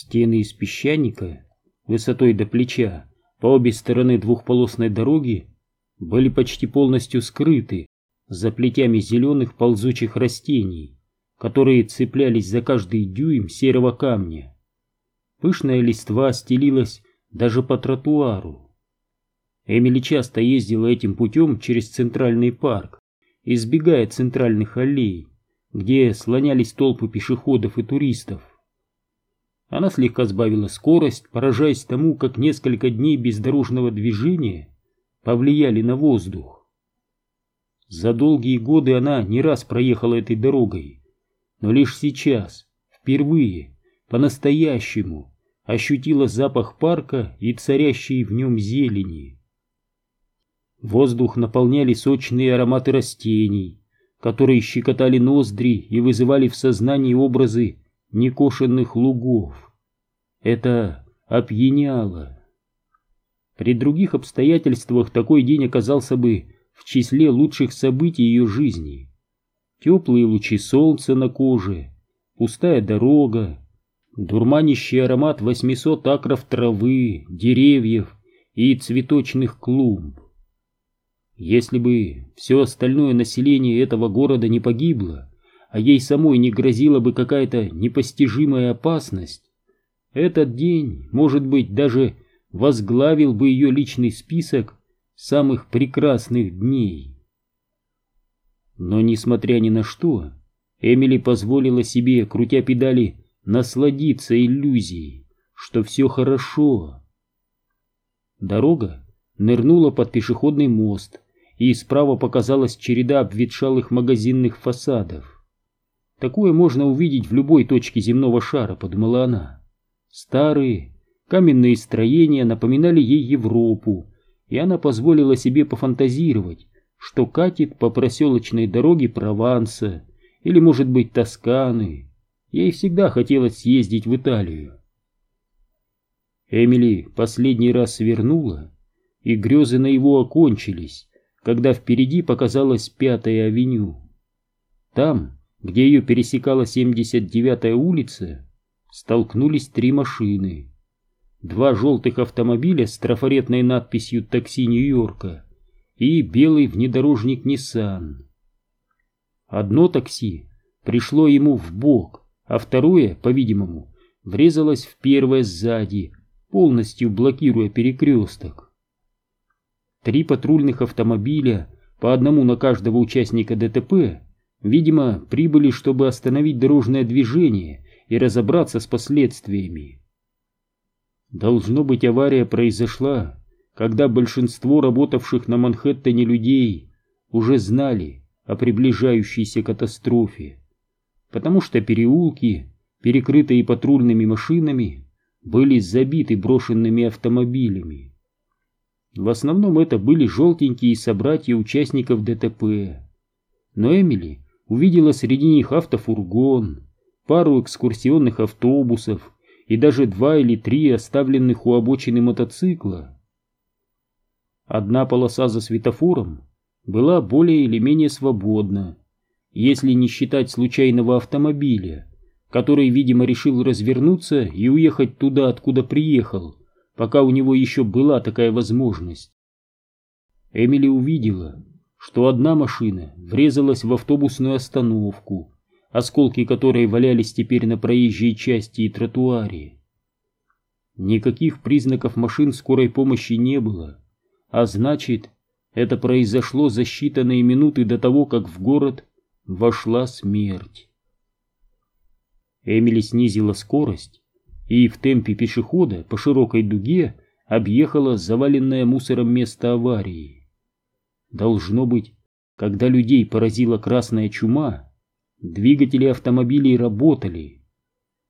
Стены из песчаника, высотой до плеча, по обе стороны двухполосной дороги, были почти полностью скрыты за плетями зеленых ползучих растений, которые цеплялись за каждый дюйм серого камня. Пышная листва стелилась даже по тротуару. Эмили часто ездила этим путем через центральный парк, избегая центральных аллей, где слонялись толпы пешеходов и туристов. Она слегка сбавила скорость, поражаясь тому, как несколько дней бездорожного движения повлияли на воздух. За долгие годы она не раз проехала этой дорогой, но лишь сейчас, впервые, по-настоящему, ощутила запах парка и царящей в нем зелени. Воздух наполняли сочные ароматы растений, которые щекотали ноздри и вызывали в сознании образы некошенных лугов. Это опьяняло. При других обстоятельствах такой день оказался бы в числе лучших событий ее жизни. Теплые лучи солнца на коже, пустая дорога, дурманящий аромат 800 акров травы, деревьев и цветочных клумб. Если бы все остальное население этого города не погибло, а ей самой не грозила бы какая-то непостижимая опасность, этот день, может быть, даже возглавил бы ее личный список самых прекрасных дней. Но, несмотря ни на что, Эмили позволила себе, крутя педали, насладиться иллюзией, что все хорошо. Дорога нырнула под пешеходный мост, и справа показалась череда обветшалых магазинных фасадов. Такое можно увидеть в любой точке земного шара, подумала она. Старые каменные строения напоминали ей Европу, и она позволила себе пофантазировать, что катит по проселочной дороге Прованса или, может быть, Тосканы. Ей всегда хотелось съездить в Италию. Эмили последний раз свернула, и грезы на его окончились, когда впереди показалась Пятая авеню. Там где ее пересекала 79-я улица, столкнулись три машины. Два желтых автомобиля с трафаретной надписью «Такси Нью-Йорка» и белый внедорожник Nissan. Одно такси пришло ему в бок, а второе, по-видимому, врезалось в первое сзади, полностью блокируя перекресток. Три патрульных автомобиля, по одному на каждого участника ДТП, Видимо, прибыли, чтобы остановить дорожное движение и разобраться с последствиями. Должно быть, авария произошла, когда большинство работавших на Манхэттене людей уже знали о приближающейся катастрофе, потому что переулки, перекрытые патрульными машинами, были забиты брошенными автомобилями. В основном это были желтенькие собратья участников ДТП. Но Эмили увидела среди них автофургон, пару экскурсионных автобусов и даже два или три оставленных у обочины мотоцикла. Одна полоса за светофором была более или менее свободна, если не считать случайного автомобиля, который, видимо, решил развернуться и уехать туда, откуда приехал, пока у него еще была такая возможность. Эмили увидела, что одна машина врезалась в автобусную остановку, осколки которой валялись теперь на проезжей части и тротуаре. Никаких признаков машин скорой помощи не было, а значит, это произошло за считанные минуты до того, как в город вошла смерть. Эмили снизила скорость и в темпе пешехода по широкой дуге объехала заваленное мусором место аварии. Должно быть, когда людей поразила красная чума, двигатели автомобилей работали.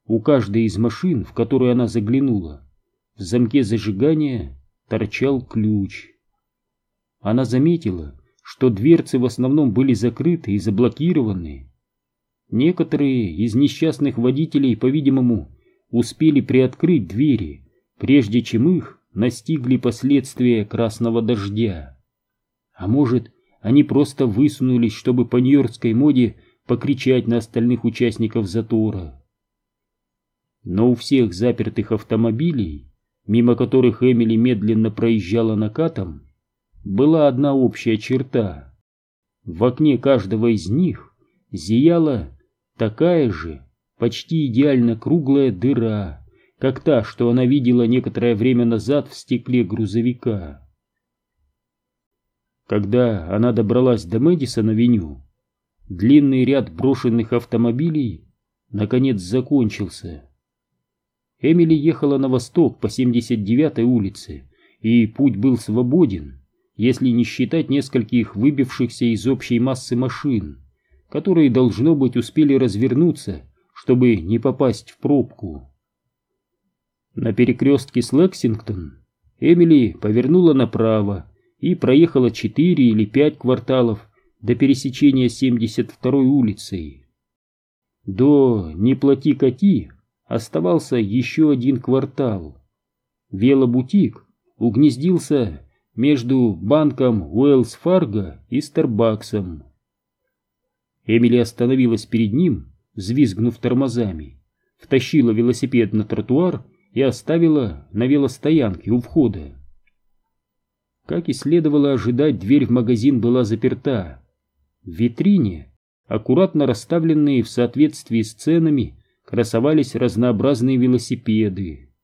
У каждой из машин, в которую она заглянула, в замке зажигания торчал ключ. Она заметила, что дверцы в основном были закрыты и заблокированы. Некоторые из несчастных водителей, по-видимому, успели приоткрыть двери, прежде чем их настигли последствия красного дождя. А может, они просто высунулись, чтобы по нью-йоркской моде покричать на остальных участников затора. Но у всех запертых автомобилей, мимо которых Эмили медленно проезжала накатом, была одна общая черта. В окне каждого из них зияла такая же, почти идеально круглая дыра, как та, что она видела некоторое время назад в стекле грузовика. Когда она добралась до Мэдисон-авеню, длинный ряд брошенных автомобилей наконец закончился. Эмили ехала на восток по 79-й улице, и путь был свободен, если не считать нескольких выбившихся из общей массы машин, которые, должно быть, успели развернуться, чтобы не попасть в пробку. На перекрестке с Лексингтон Эмили повернула направо и проехала четыре или пять кварталов до пересечения 72-й улицей. До «Не плати коти» оставался еще один квартал. Велобутик угнездился между банком Уэллс Фарго и Старбаксом. Эмили остановилась перед ним, взвизгнув тормозами, втащила велосипед на тротуар и оставила на велостоянке у входа. Как и следовало ожидать, дверь в магазин была заперта. В витрине, аккуратно расставленные в соответствии с ценами, красовались разнообразные велосипеды.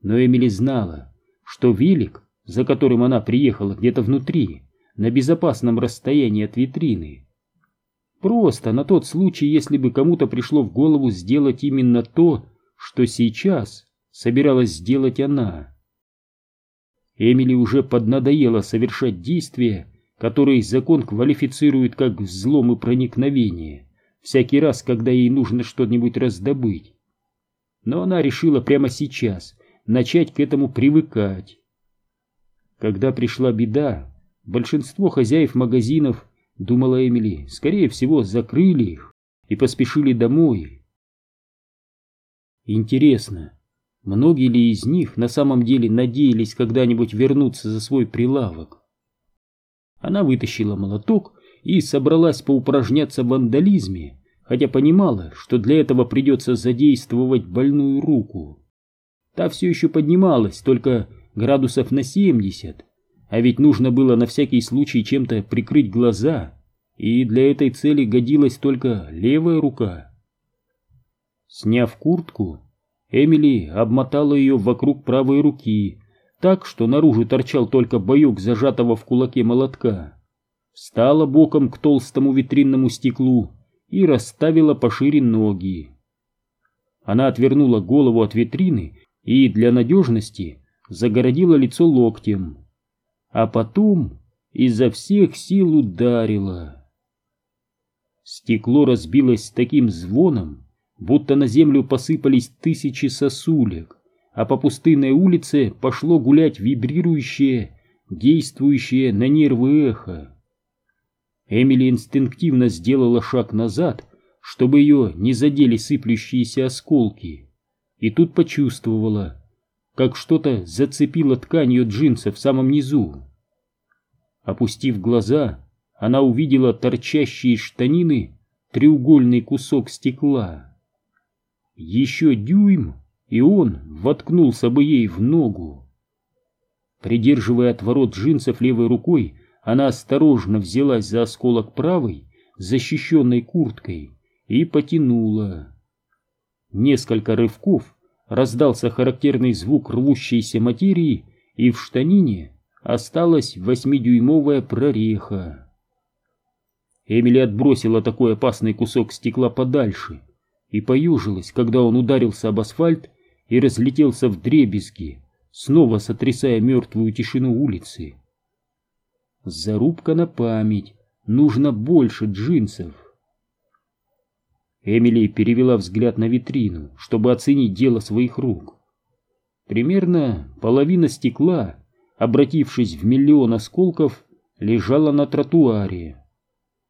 Но Эмили знала, что велик за которым она приехала где-то внутри, на безопасном расстоянии от витрины. Просто на тот случай, если бы кому-то пришло в голову сделать именно то, что сейчас собиралась сделать она. Эмили уже поднадоело совершать действия, которые закон квалифицирует как взлом и проникновение, всякий раз, когда ей нужно что-нибудь раздобыть. Но она решила прямо сейчас начать к этому привыкать. Когда пришла беда, большинство хозяев магазинов, думала Эмили, скорее всего, закрыли их и поспешили домой. Интересно, многие ли из них на самом деле надеялись когда-нибудь вернуться за свой прилавок? Она вытащила молоток и собралась поупражняться в вандализме, хотя понимала, что для этого придется задействовать больную руку. Та все еще поднималась, только градусов на 70, а ведь нужно было на всякий случай чем-то прикрыть глаза, и для этой цели годилась только левая рука. Сняв куртку, Эмили обмотала ее вокруг правой руки, так, что наружу торчал только боек зажатого в кулаке молотка. Встала боком к толстому витринному стеклу и расставила пошире ноги. Она отвернула голову от витрины и для надежности загородила лицо локтем, а потом изо всех сил ударила. Стекло разбилось с таким звоном, будто на землю посыпались тысячи сосулек, а по пустынной улице пошло гулять вибрирующее, действующее на нервы эхо. Эмили инстинктивно сделала шаг назад, чтобы ее не задели сыплющиеся осколки, и тут почувствовала, как что-то зацепило тканью джинса в самом низу. Опустив глаза, она увидела торчащие штанины треугольный кусок стекла. Еще дюйм, и он воткнулся бы ей в ногу. Придерживая отворот джинсов левой рукой, она осторожно взялась за осколок правой, защищенной курткой, и потянула. Несколько рывков, раздался характерный звук рвущейся материи, и в штанине осталась восьмидюймовая прореха. Эмили отбросила такой опасный кусок стекла подальше и поюжилась, когда он ударился об асфальт и разлетелся в дребезги, снова сотрясая мертвую тишину улицы. Зарубка на память. Нужно больше джинсов. Эмили перевела взгляд на витрину, чтобы оценить дело своих рук. Примерно половина стекла, обратившись в миллион осколков, лежала на тротуаре.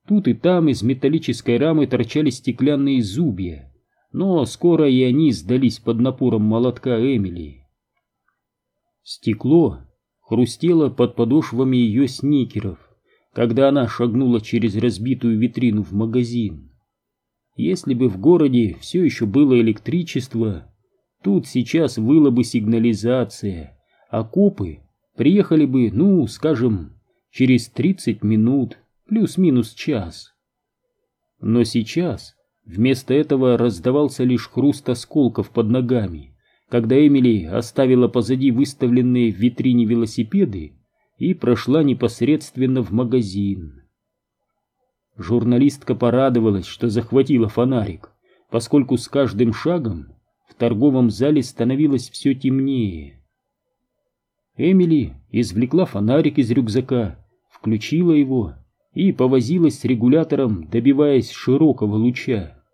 Тут и там из металлической рамы торчали стеклянные зубья, но скоро и они сдались под напором молотка Эмили. Стекло хрустело под подошвами ее сникеров, когда она шагнула через разбитую витрину в магазин. Если бы в городе все еще было электричество, Тут сейчас выла бы сигнализация, а копы приехали бы, ну, скажем, через 30 минут, плюс-минус час. Но сейчас вместо этого раздавался лишь хруст осколков под ногами, когда Эмили оставила позади выставленные в витрине велосипеды и прошла непосредственно в магазин. Журналистка порадовалась, что захватила фонарик, поскольку с каждым шагом в торговом зале становилось все темнее. Эмили извлекла фонарик из рюкзака, включила его и повозилась с регулятором, добиваясь широкого луча.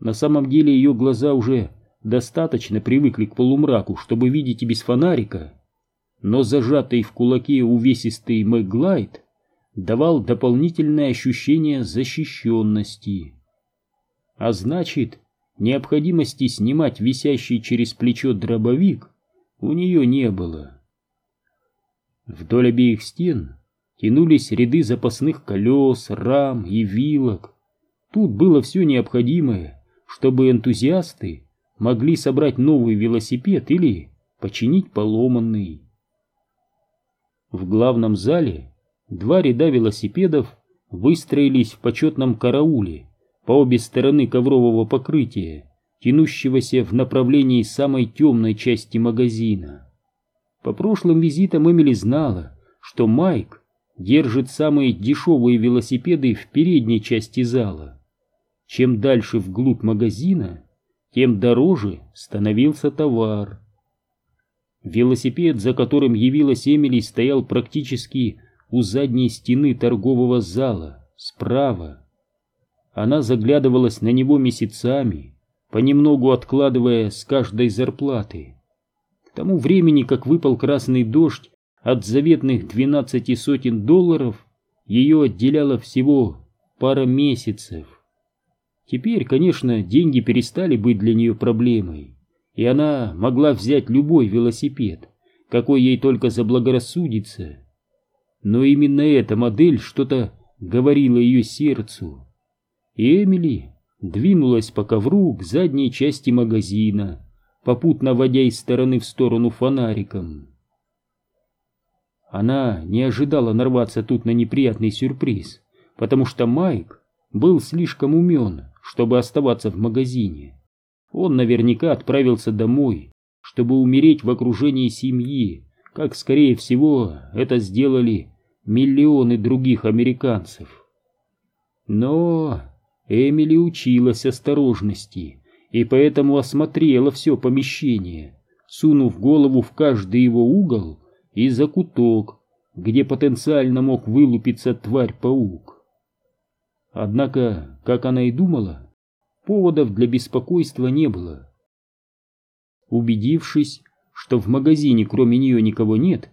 На самом деле ее глаза уже достаточно привыкли к полумраку, чтобы видеть и без фонарика, но зажатый в кулаке увесистый Мэглайд давал дополнительное ощущение защищенности. А значит, необходимости снимать висящий через плечо дробовик у нее не было. Вдоль обеих стен тянулись ряды запасных колес, рам и вилок. Тут было все необходимое, чтобы энтузиасты могли собрать новый велосипед или починить поломанный. В главном зале два ряда велосипедов выстроились в почетном карауле по обе стороны коврового покрытия, тянущегося в направлении самой темной части магазина. По прошлым визитам Эмили знала, что Майк держит самые дешевые велосипеды в передней части зала. Чем дальше вглубь магазина, тем дороже становился товар. Велосипед, за которым явилась Эмили, стоял практически у задней стены торгового зала, справа. Она заглядывалась на него месяцами, понемногу откладывая с каждой зарплаты. К тому времени, как выпал красный дождь, от заветных двенадцати сотен долларов ее отделяло всего пара месяцев. Теперь, конечно, деньги перестали быть для нее проблемой и она могла взять любой велосипед, какой ей только заблагорассудится. Но именно эта модель что-то говорила ее сердцу. И Эмили двинулась по ковру к задней части магазина, попутно водя из стороны в сторону фонариком. Она не ожидала нарваться тут на неприятный сюрприз, потому что Майк был слишком умен, чтобы оставаться в магазине. Он наверняка отправился домой, чтобы умереть в окружении семьи, как, скорее всего, это сделали миллионы других американцев. Но Эмили училась осторожности и поэтому осмотрела все помещение, сунув голову в каждый его угол и закуток, где потенциально мог вылупиться тварь-паук. Однако, как она и думала, поводов для беспокойства не было. Убедившись, что в магазине кроме нее никого нет,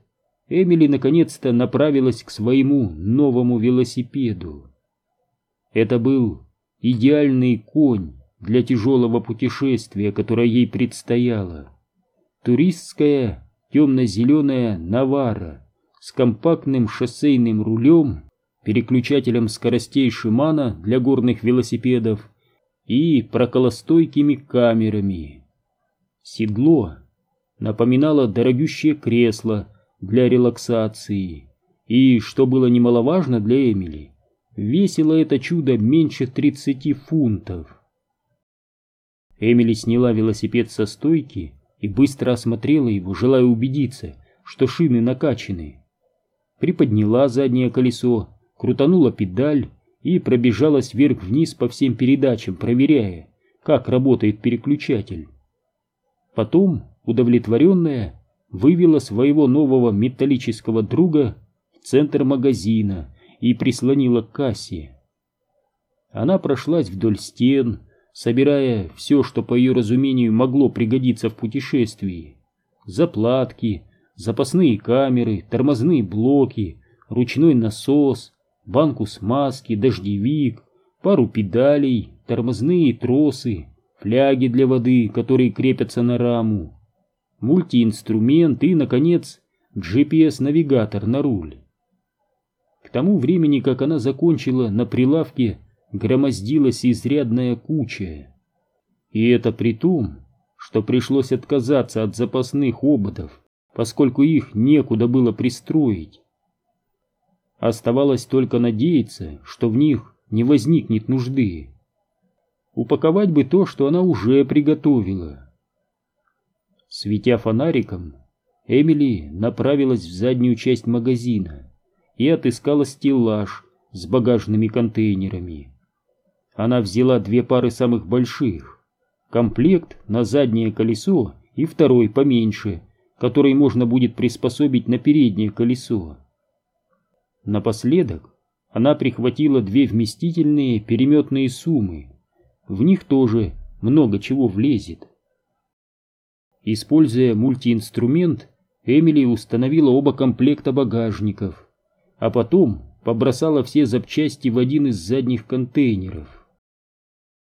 Эмили наконец-то направилась к своему новому велосипеду. Это был идеальный конь для тяжелого путешествия, которое ей предстояло. Туристская темно-зеленая Навара с компактным шоссейным рулем, переключателем скоростей Шимана для горных велосипедов и проколостойкими камерами. Седло напоминало дорогущее кресло для релаксации, и, что было немаловажно для Эмили, весило это чудо меньше 30 фунтов. Эмили сняла велосипед со стойки и быстро осмотрела его, желая убедиться, что шины накачаны. Приподняла заднее колесо, крутанула педаль и пробежалась вверх-вниз по всем передачам, проверяя, как работает переключатель. Потом, удовлетворенная, вывела своего нового металлического друга в центр магазина и прислонила к кассе. Она прошлась вдоль стен, собирая все, что по ее разумению могло пригодиться в путешествии. Заплатки, запасные камеры, тормозные блоки, ручной насос, банку смазки, дождевик, пару педалей, тормозные тросы, фляги для воды, которые крепятся на раму, мультиинструмент и, наконец, GPS-навигатор на руль. К тому времени, как она закончила, на прилавке громоздилась изрядная куча. И это при том, что пришлось отказаться от запасных ободов, поскольку их некуда было пристроить. Оставалось только надеяться, что в них не возникнет нужды. Упаковать бы то, что она уже приготовила. Светя фонариком, Эмили направилась в заднюю часть магазина и отыскала стеллаж с багажными контейнерами. Она взяла две пары самых больших, комплект на заднее колесо и второй поменьше, который можно будет приспособить на переднее колесо. Напоследок она прихватила две вместительные переметные суммы. В них тоже много чего влезет. Используя мультиинструмент, Эмили установила оба комплекта багажников, а потом побросала все запчасти в один из задних контейнеров.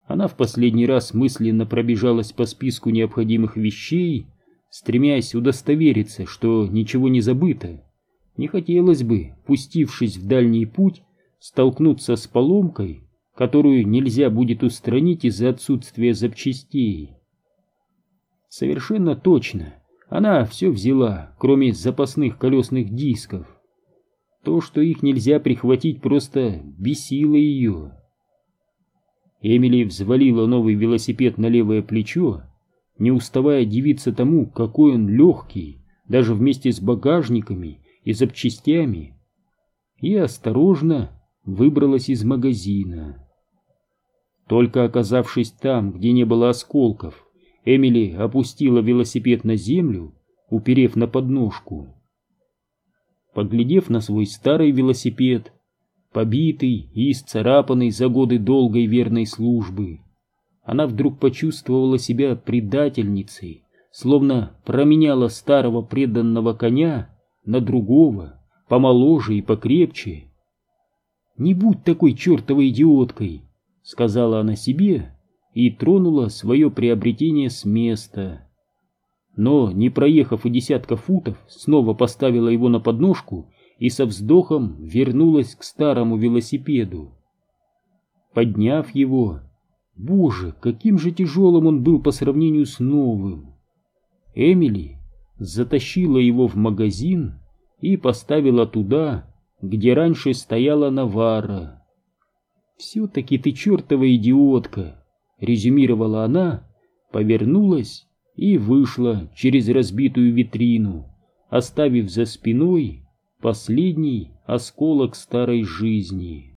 Она в последний раз мысленно пробежалась по списку необходимых вещей, стремясь удостовериться, что ничего не забыто. Не хотелось бы, пустившись в дальний путь, столкнуться с поломкой, которую нельзя будет устранить из-за отсутствия запчастей. Совершенно точно, она все взяла, кроме запасных колесных дисков. То, что их нельзя прихватить, просто бесило ее. Эмили взвалила новый велосипед на левое плечо, не уставая дивиться тому, какой он легкий, даже вместе с багажниками и запчастями, и осторожно выбралась из магазина. Только оказавшись там, где не было осколков, Эмили опустила велосипед на землю, уперев на подножку. Поглядев на свой старый велосипед, побитый и исцарапанный за годы долгой верной службы, она вдруг почувствовала себя предательницей, словно променяла старого преданного коня на другого, помоложе и покрепче. «Не будь такой чертовой идиоткой!» — сказала она себе и тронула свое приобретение с места. Но, не проехав и десятка футов, снова поставила его на подножку и со вздохом вернулась к старому велосипеду. Подняв его, боже, каким же тяжелым он был по сравнению с новым! Эмили затащила его в магазин и поставила туда, где раньше стояла Навара. «Все-таки ты чертова идиотка!» резюмировала она, повернулась и вышла через разбитую витрину, оставив за спиной последний осколок старой жизни.